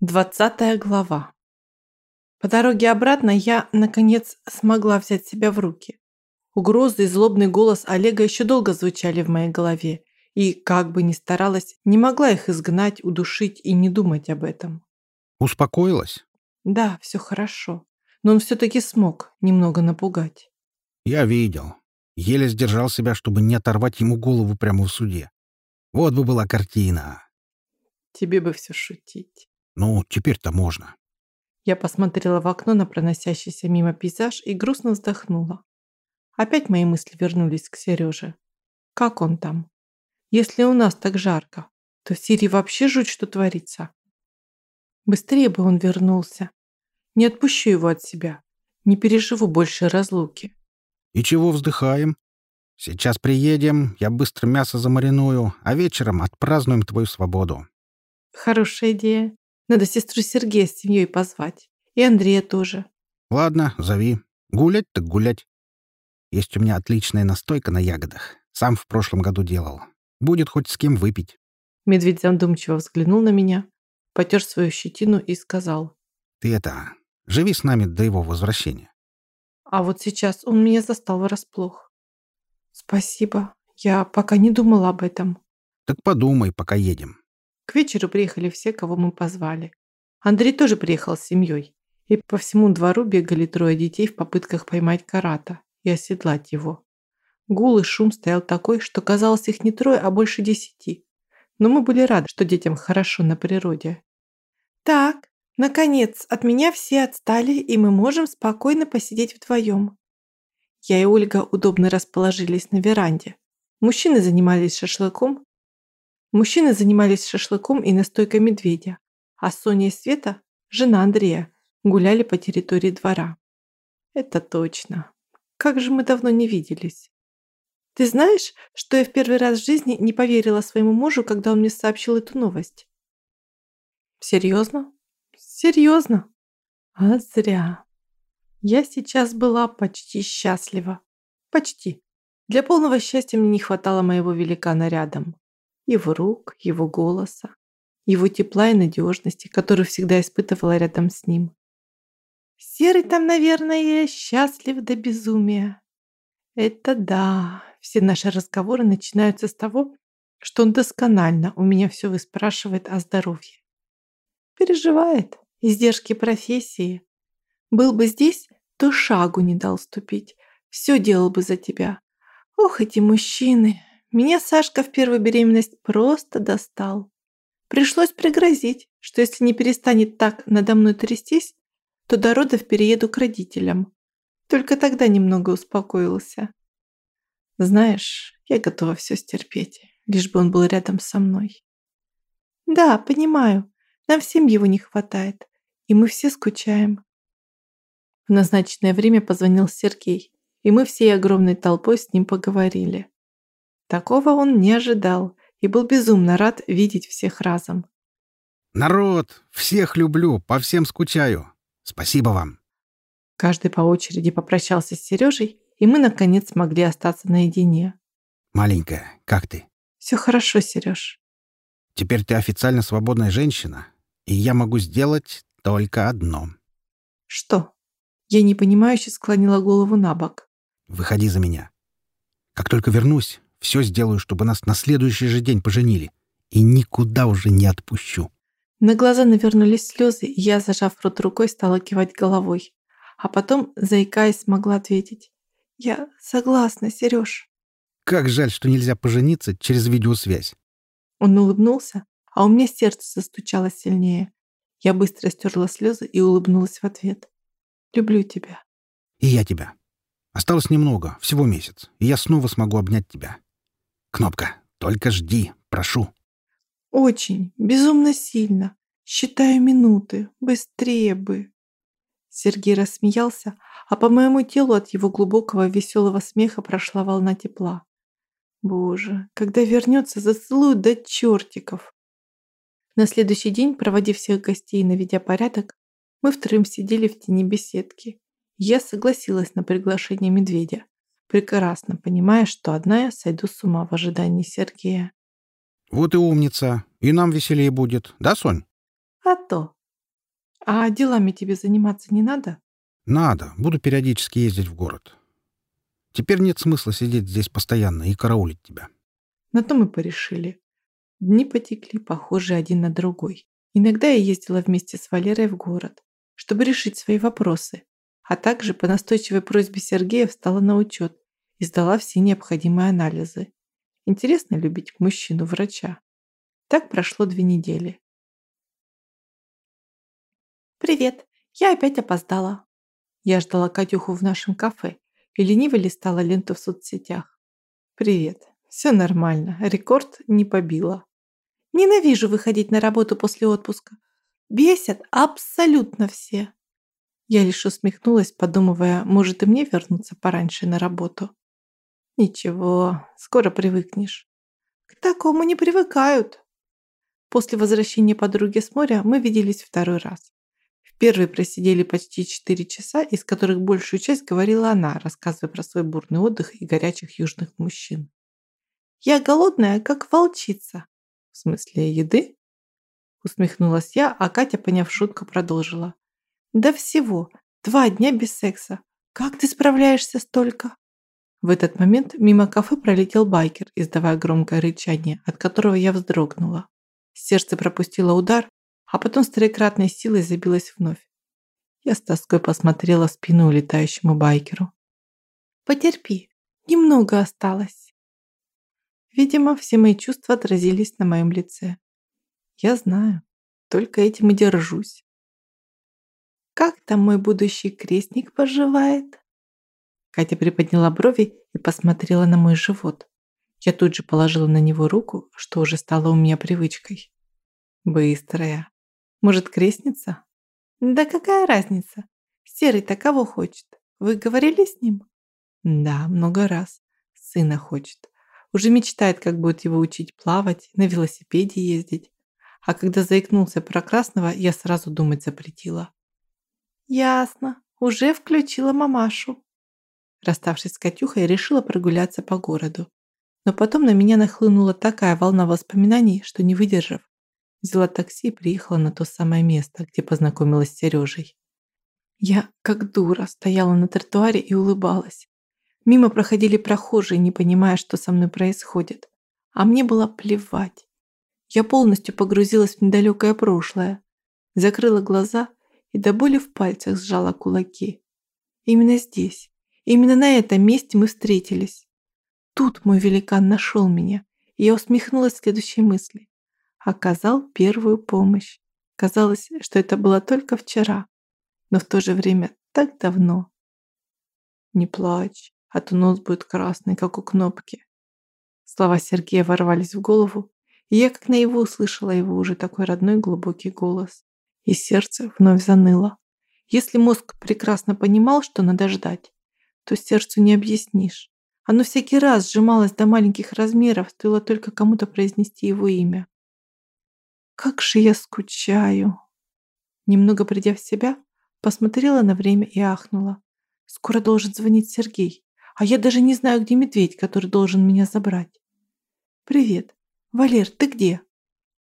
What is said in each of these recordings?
Двадцатая глава. По дороге обратно я, наконец, смогла взять себя в руки. Угрозы и злобный голос Олега еще долго звучали в моей голове, и, как бы ни старалась, не могла их изгнать, удушить и не думать об этом. Успокоилась? Да, все хорошо, но он все-таки смог немного напугать. Я видел. Еле сдержал себя, чтобы не оторвать ему голову прямо в суде. Вот бы была картина. Тебе бы все шутить. Ну, теперь-то можно. Я посмотрела в окно на проносящийся мимо пейзаж и грустно вздохнула. Опять мои мысли вернулись к Сереже. Как он там? Если у нас так жарко, то в Сирии вообще жуть, что творится. Быстрее бы он вернулся. Не отпущу его от себя. Не переживу больше разлуки. И чего вздыхаем? Сейчас приедем, я быстро мясо замариную, а вечером отпразднуем твою свободу. Хорошая идея. Надо сестру Сергея с семьей позвать. И Андрея тоже. Ладно, зови. Гулять так гулять. Есть у меня отличная настойка на ягодах. Сам в прошлом году делал. Будет хоть с кем выпить. Медведь задумчиво взглянул на меня, потер свою щетину и сказал. Ты это, живи с нами до его возвращения. А вот сейчас он меня застал врасплох. Спасибо. Я пока не думала об этом. Так подумай, пока едем. К вечеру приехали все, кого мы позвали. Андрей тоже приехал с семьей. И по всему двору бегали трое детей в попытках поймать карата и оседлать его. Гул и шум стоял такой, что казалось их не трое, а больше десяти. Но мы были рады, что детям хорошо на природе. «Так, наконец, от меня все отстали, и мы можем спокойно посидеть вдвоем». Я и Ольга удобно расположились на веранде. Мужчины занимались шашлыком, Мужчины занимались шашлыком и настойкой медведя, а Соня и Света, жена Андрея, гуляли по территории двора. Это точно. Как же мы давно не виделись. Ты знаешь, что я в первый раз в жизни не поверила своему мужу, когда он мне сообщил эту новость? Серьезно? Серьезно? А зря. Я сейчас была почти счастлива. Почти. Для полного счастья мне не хватало моего великана рядом его рук, его голоса, его тепла и надежности, которую всегда испытывала рядом с ним. Серый там, наверное, счастлив до безумия. Это да. Все наши разговоры начинаются с того, что он досконально у меня все выспрашивает о здоровье. Переживает. Издержки профессии. Был бы здесь, то шагу не дал ступить. Все делал бы за тебя. Ох, эти мужчины. Меня Сашка в первую беременность просто достал. Пришлось пригрозить, что если не перестанет так надо мной трястись, то до родов перееду к родителям. Только тогда немного успокоился. Знаешь, я готова все стерпеть, лишь бы он был рядом со мной. Да, понимаю, нам всем его не хватает, и мы все скучаем. В назначенное время позвонил Сергей, и мы всей огромной толпой с ним поговорили. Такого он не ожидал и был безумно рад видеть всех разом. «Народ, всех люблю, по всем скучаю. Спасибо вам». Каждый по очереди попрощался с Сережей, и мы, наконец, смогли остаться наедине. «Маленькая, как ты?» «Все хорошо, Сереж». «Теперь ты официально свободная женщина, и я могу сделать только одно». «Что?» Я непонимающе склонила голову на бок. «Выходи за меня. Как только вернусь, все сделаю, чтобы нас на следующий же день поженили. И никуда уже не отпущу». На глаза навернулись слезы, и я, зажав рот рукой, стала кивать головой. А потом, заикаясь, смогла ответить. «Я согласна, Сереж». «Как жаль, что нельзя пожениться через видеосвязь». Он улыбнулся, а у меня сердце застучало сильнее. Я быстро стерла слезы и улыбнулась в ответ. «Люблю тебя». «И я тебя. Осталось немного, всего месяц, и я снова смогу обнять тебя. Кнопка, только жди, прошу. Очень, безумно сильно. Считаю минуты. Быстрее бы. Сергей рассмеялся, а по моему телу от его глубокого веселого смеха прошла волна тепла. Боже, когда вернется, зацелую до чертиков. На следующий день, проводив всех гостей и наведя порядок, мы втроем сидели в тени беседки. Я согласилась на приглашение медведя прекрасно понимая, что одна я сойду с ума в ожидании Сергея. «Вот и умница. И нам веселее будет. Да, Сонь?» «А то. А делами тебе заниматься не надо? Надо. Буду периодически ездить в город. Теперь нет смысла сидеть здесь постоянно и караулить тебя. На то мы порешили. Дни потекли, похожие один на другой. Иногда я ездила вместе с Валерой в город, чтобы решить свои вопросы, а также по настойчивой просьбе Сергея встала на учет и сдала все необходимые анализы. Интересно любить мужчину-врача. Так прошло две недели. «Привет, я опять опоздала». Я ждала Катюху в нашем кафе и лениво листала ленту в соцсетях. «Привет, все нормально, рекорд не побила». Ненавижу выходить на работу после отпуска. Бесят абсолютно все. Я лишь усмехнулась, подумывая, может и мне вернуться пораньше на работу. Ничего, скоро привыкнешь. К такому не привыкают. После возвращения подруги с моря мы виделись второй раз. В первый просидели почти четыре часа, из которых большую часть говорила она, рассказывая про свой бурный отдых и горячих южных мужчин. «Я голодная, как волчица», «В смысле еды?» Усмехнулась я, а Катя, поняв шутку, продолжила. «Да всего. Два дня без секса. Как ты справляешься столько?» В этот момент мимо кафе пролетел байкер, издавая громкое рычание, от которого я вздрогнула. Сердце пропустило удар, а потом с троекратной силой забилось вновь. Я с тоской посмотрела в спину улетающему байкеру. «Потерпи, немного осталось». Видимо, все мои чувства отразились на моем лице. Я знаю, только этим и держусь. «Как там мой будущий крестник поживает?» Катя приподняла брови и посмотрела на мой живот. Я тут же положила на него руку, что уже стало у меня привычкой. Быстрая. Может, крестница? Да какая разница? Серый-то кого хочет? Вы говорили с ним? Да, много раз. Сына хочет. Уже мечтает, как будет его учить плавать, на велосипеде ездить. А когда заикнулся про красного, я сразу думать запретила. Ясно. Уже включила мамашу. Расставшись с Катюхой, решила прогуляться по городу. Но потом на меня нахлынула такая волна воспоминаний, что не выдержав, взяла такси и приехала на то самое место, где познакомилась с Сережей. Я, как дура, стояла на тротуаре и улыбалась. Мимо проходили прохожие, не понимая, что со мной происходит. А мне было плевать. Я полностью погрузилась в недалекое прошлое. Закрыла глаза и до боли в пальцах сжала кулаки. Именно здесь, именно на этом месте мы встретились. Тут мой великан нашел меня, и я усмехнулась следующей мысли. Оказал первую помощь. Казалось, что это было только вчера, но в то же время так давно. Не плачь а то нос будет красный, как у кнопки. Слова Сергея ворвались в голову, и я как наяву услышала его уже такой родной глубокий голос. И сердце вновь заныло. Если мозг прекрасно понимал, что надо ждать, то сердцу не объяснишь. Оно всякий раз сжималось до маленьких размеров, стоило только кому-то произнести его имя. Как же я скучаю. Немного придя в себя, посмотрела на время и ахнула. Скоро должен звонить Сергей. А я даже не знаю, где медведь, который должен меня забрать. Привет. Валер, ты где?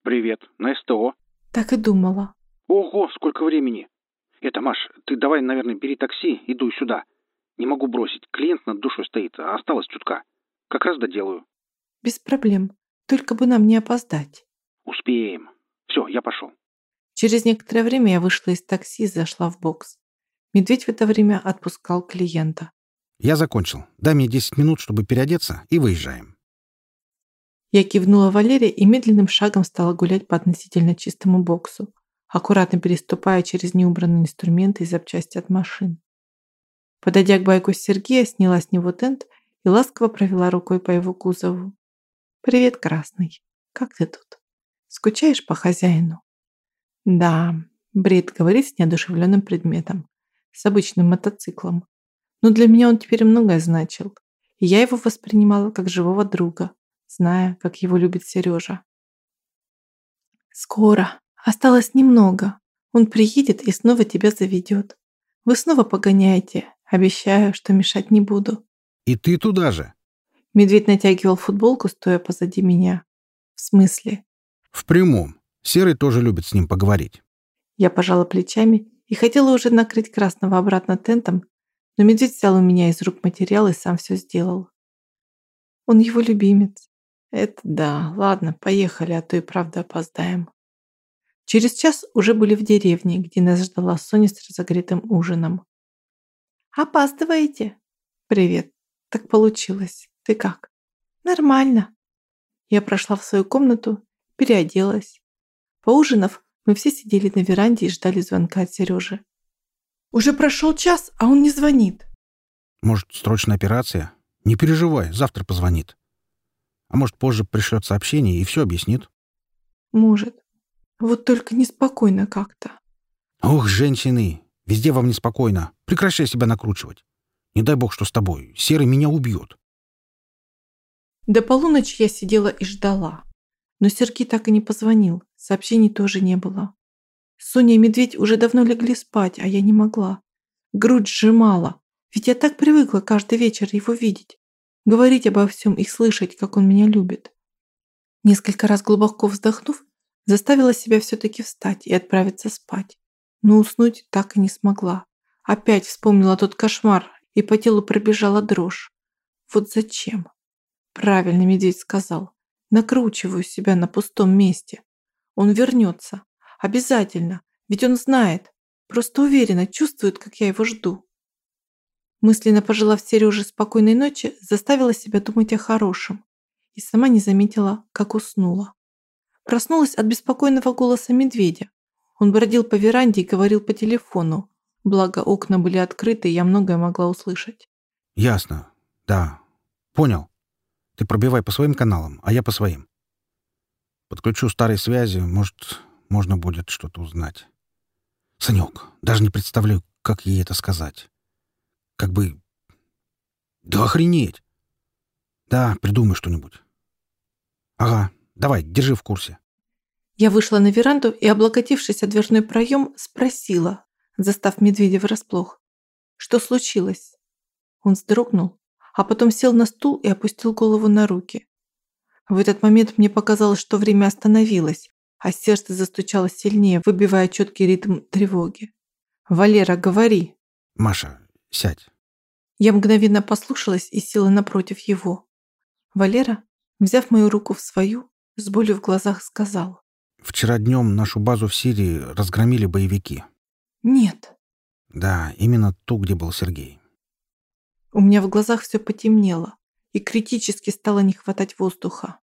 Привет. На СТО. Так и думала. Ого, сколько времени. Это, Маш, ты давай, наверное, бери такси, иду сюда. Не могу бросить. Клиент над душой стоит, а осталось чутка. Как раз доделаю. Без проблем. Только бы нам не опоздать. Успеем. Все, я пошел. Через некоторое время я вышла из такси и зашла в бокс. Медведь в это время отпускал клиента. «Я закончил. Дай мне 10 минут, чтобы переодеться, и выезжаем». Я кивнула Валерия и медленным шагом стала гулять по относительно чистому боксу, аккуратно переступая через неубранные инструменты и запчасти от машин. Подойдя к байку Сергея, сняла с него тент и ласково провела рукой по его кузову. «Привет, Красный. Как ты тут? Скучаешь по хозяину?» «Да», — Бред говорит с неодушевленным предметом, с обычным мотоциклом, но для меня он теперь многое значил. И я его воспринимала как живого друга, зная, как его любит Сережа. «Скоро. Осталось немного. Он приедет и снова тебя заведет. Вы снова погоняете. Обещаю, что мешать не буду». «И ты туда же?» Медведь натягивал футболку, стоя позади меня. «В смысле?» «В прямом. Серый тоже любит с ним поговорить». Я пожала плечами и хотела уже накрыть красного обратно тентом, но медведь взял у меня из рук материал и сам все сделал. Он его любимец. Это да, ладно, поехали, а то и правда опоздаем. Через час уже были в деревне, где нас ждала Соня с разогретым ужином. «Опаздываете?» «Привет. Так получилось. Ты как?» «Нормально». Я прошла в свою комнату, переоделась. Поужинав, мы все сидели на веранде и ждали звонка от Сережи. Уже прошел час, а он не звонит. Может, срочная операция? Не переживай, завтра позвонит. А может, позже пришлет сообщение и все объяснит? Может. Вот только неспокойно как-то. Ох, женщины, везде вам неспокойно. Прекращай себя накручивать. Не дай бог, что с тобой. Серый меня убьет. До полуночи я сидела и ждала. Но Сергей так и не позвонил. Сообщений тоже не было. Соня и Медведь уже давно легли спать, а я не могла. Грудь сжимала. Ведь я так привыкла каждый вечер его видеть. Говорить обо всем и слышать, как он меня любит. Несколько раз глубоко вздохнув, заставила себя все-таки встать и отправиться спать. Но уснуть так и не смогла. Опять вспомнила тот кошмар, и по телу пробежала дрожь. Вот зачем? Правильно медведь сказал. Накручиваю себя на пустом месте. Он вернется. Обязательно. Ведь он знает. Просто уверенно чувствует, как я его жду. Мысленно пожелав Сереже спокойной ночи, заставила себя думать о хорошем. И сама не заметила, как уснула. Проснулась от беспокойного голоса медведя. Он бродил по веранде и говорил по телефону. Благо, окна были открыты, я многое могла услышать. Ясно. Да. Понял. Ты пробивай по своим каналам, а я по своим. Подключу старой связи, может, можно будет что-то узнать. Санек, даже не представляю, как ей это сказать. Как бы... Да охренеть! Да, придумай что-нибудь. Ага, давай, держи в курсе. Я вышла на веранду и, облокотившись о дверной проем, спросила, застав медведя врасплох. Что случилось? Он вздрогнул, а потом сел на стул и опустил голову на руки. В этот момент мне показалось, что время остановилось, а сердце застучало сильнее, выбивая четкий ритм тревоги. «Валера, говори!» «Маша, сядь!» Я мгновенно послушалась и села напротив его. Валера, взяв мою руку в свою, с болью в глазах сказал. «Вчера днем нашу базу в Сирии разгромили боевики». «Нет». «Да, именно ту, где был Сергей». У меня в глазах все потемнело, и критически стало не хватать воздуха.